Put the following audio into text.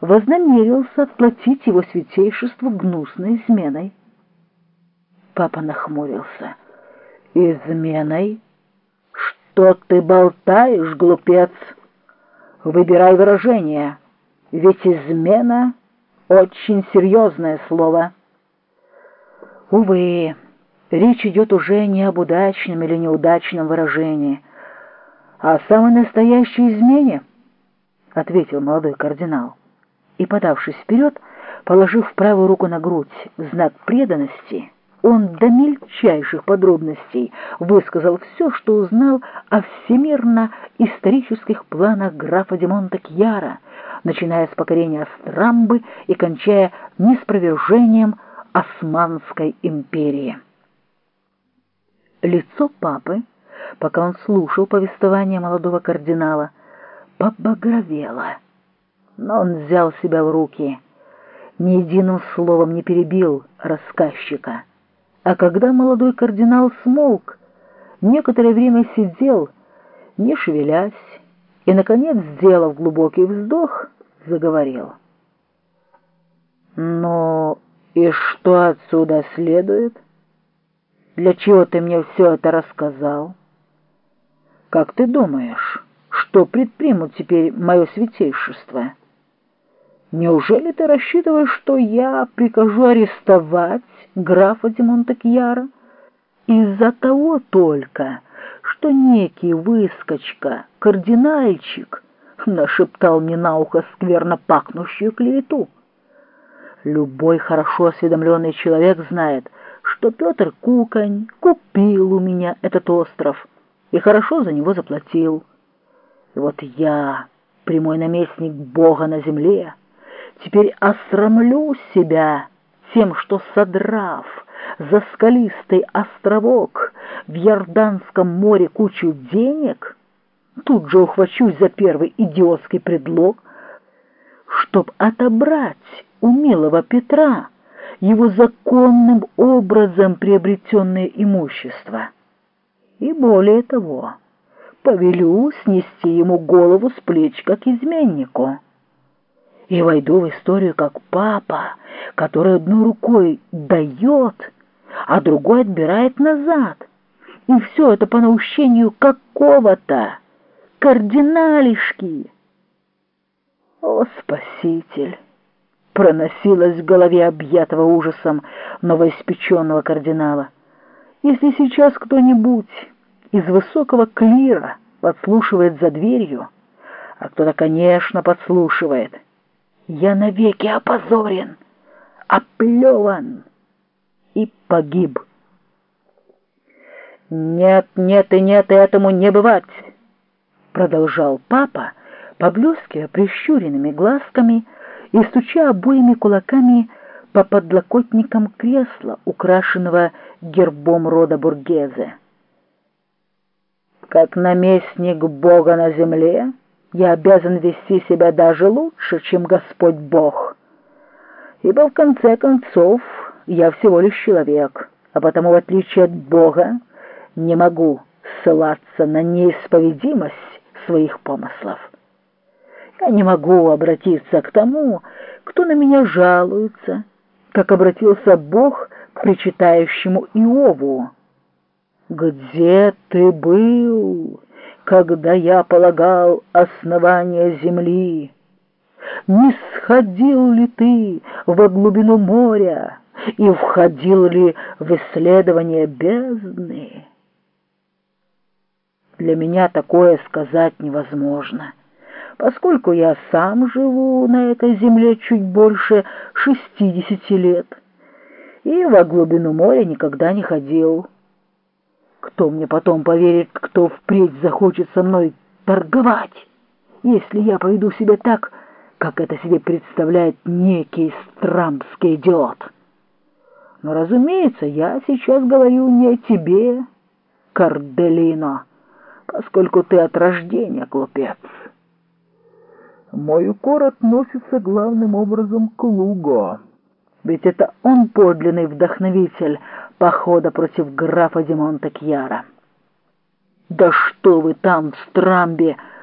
вознамерился отплатить его святейшеству гнусной изменой. Папа нахмурился. «Изменой? Что ты болтаешь, глупец? Выбирай выражение, ведь измена — очень серьезное слово». Увы, речь идет уже не об удачном или неудачном выражении, а о самой настоящей измене, — ответил молодой кардинал. И, подавшись вперед, положив правую руку на грудь в знак преданности, он до мельчайших подробностей высказал все, что узнал о всемирно-исторических планах графа де Монте-Кьяра, начиная с покорения Астрамбы и кончая неспровержением Османской империи. Лицо папы, пока он слушал повествование молодого кардинала, побагровело, но он взял себя в руки, ни единым словом не перебил рассказчика. А когда молодой кардинал смолк, некоторое время сидел, не шевелясь, и, наконец, сделав глубокий вздох, заговорил. Но и что отсюда следует? Для чего ты мне все это рассказал? Как ты думаешь, что предпримут теперь мое святейшество? Неужели ты рассчитываешь, что я прикажу арестовать графа де Монтекьяра из-за того только, что некий выскочка, кардинальчик, нашептал мне на ухо скверно пахнущую клевету? Любой хорошо осведомленный человек знает, что Петр Кукань купил у меня этот остров и хорошо за него заплатил. И вот я, прямой наместник Бога на земле, теперь осрамлю себя тем, что, содрав за скалистый островок в Ярданском море кучу денег, тут же ухвачусь за первый идиотский предлог, чтоб отобрать у милого Петра его законным образом приобретенное имущество. И более того, повелю снести ему голову с плеч, как изменнику. И войду в историю как папа, который одной рукой дает, а другой отбирает назад. И все это по наущению какого-то кардиналишки. О, Спаситель! проносилось в голове объятого ужасом новоиспеченного кардинала. Если сейчас кто-нибудь из высокого клира подслушивает за дверью, а кто-то, конечно, подслушивает, я навеки опозорен, оплеван и погиб. «Нет, нет и нет, этому не бывать!» Продолжал папа, поблескивая прищуренными глазками, и стуча обоими кулаками по подлокотникам кресла, украшенного гербом рода Бургезе. «Как наместник Бога на земле я обязан вести себя даже лучше, чем Господь Бог, ибо в конце концов я всего лишь человек, а потому, в отличие от Бога, не могу ссылаться на неисповедимость своих помыслов». Я не могу обратиться к тому, кто на меня жалуется, как обратился Бог к причитающему Иову. «Где ты был, когда я полагал основание земли? Не сходил ли ты во глубину моря и входил ли в исследование бездны?» Для меня такое сказать невозможно поскольку я сам живу на этой земле чуть больше шестидесяти лет и во глубину моря никогда не ходил. Кто мне потом поверит, кто впредь захочет со мной торговать, если я поведу себя так, как это себе представляет некий страмский идиот? Но, разумеется, я сейчас говорю не о тебе, Карделино, поскольку ты от рождения глупец. Мой укор относится главным образом к Луго, ведь это он подлинный вдохновитель похода против графа Димонта Кьяра. «Да что вы там в Страмбе!»